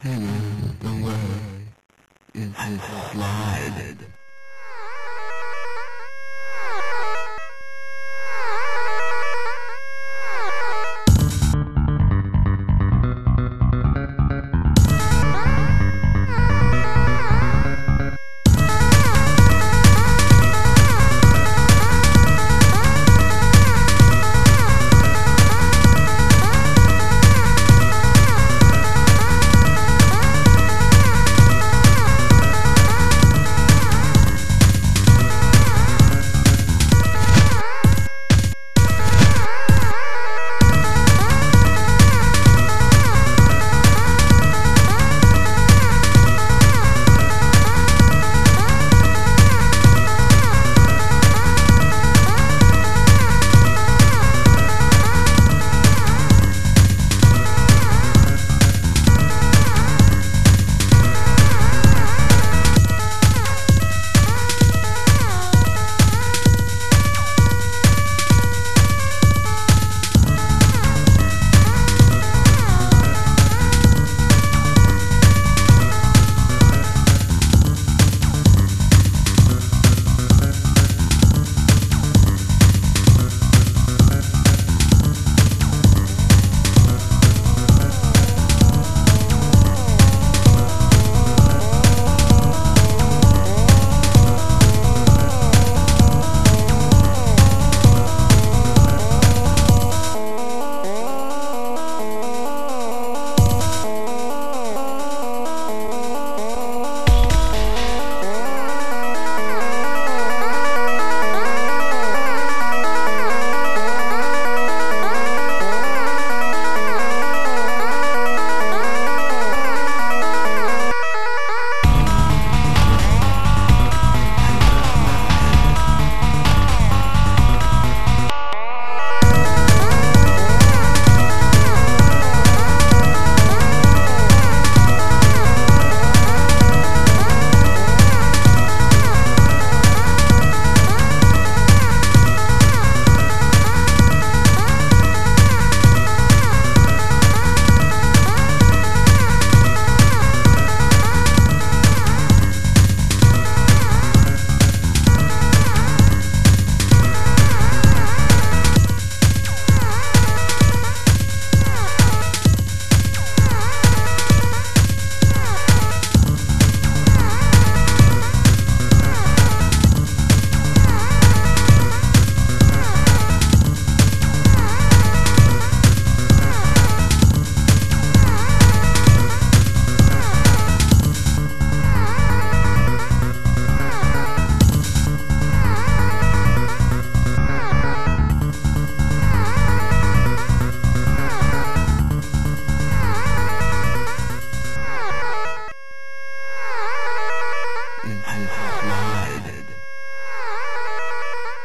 Heaven, the word is slided.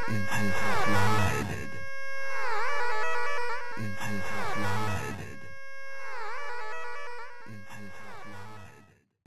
Into the slide. Into the slide.